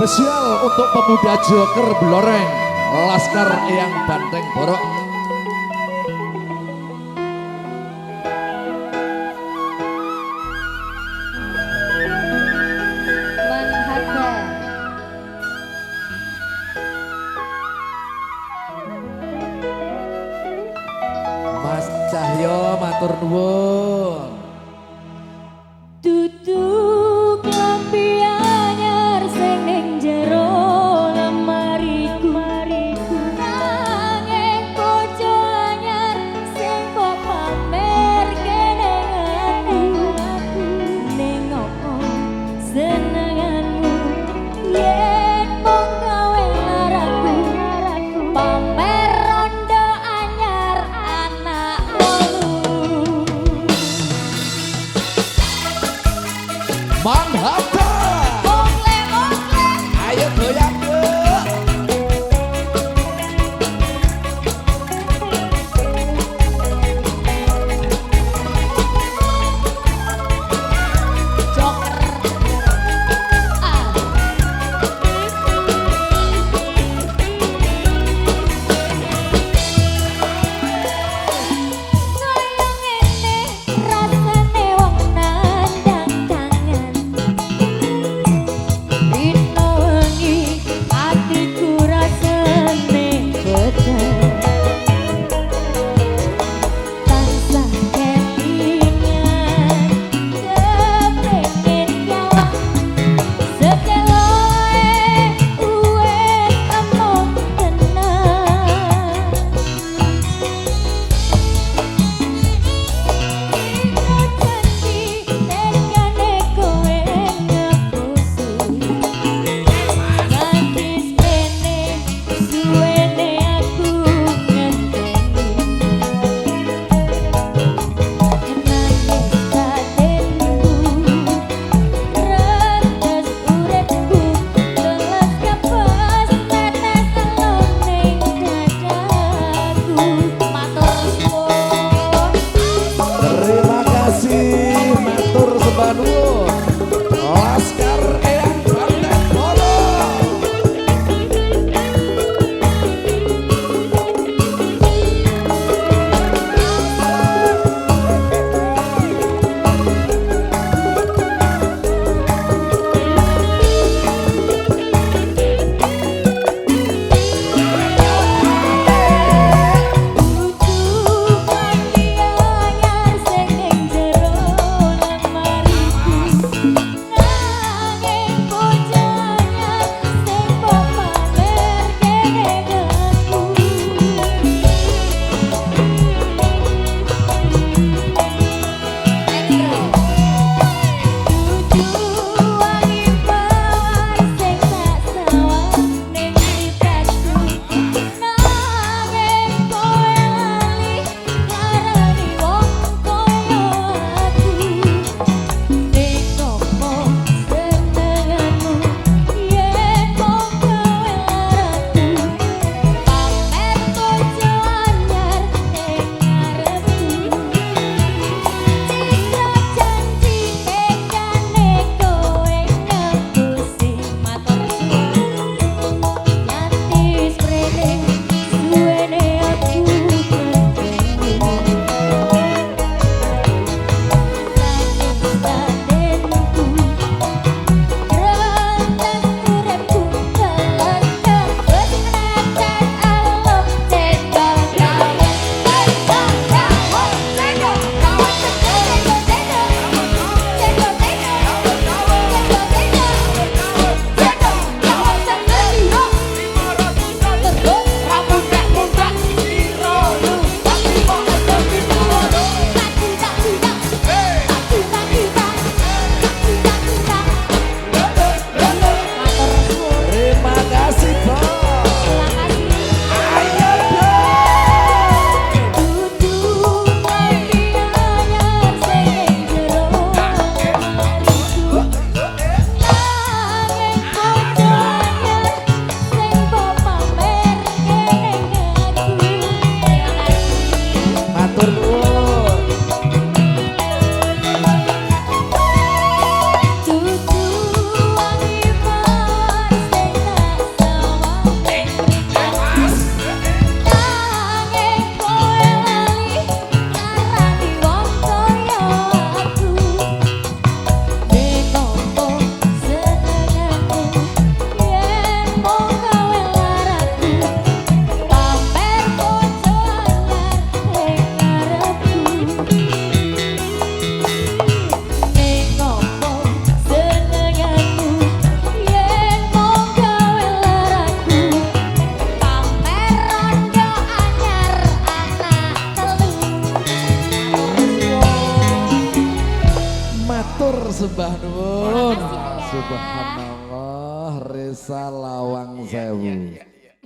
spesial untuk pemuda Joker Bloreng Laskar yang banteng borok. Mas Cahyo matur nuwun. kasih matur sembah করবো sembah nuwun. Subhanallah, Risa Lawang Sewu.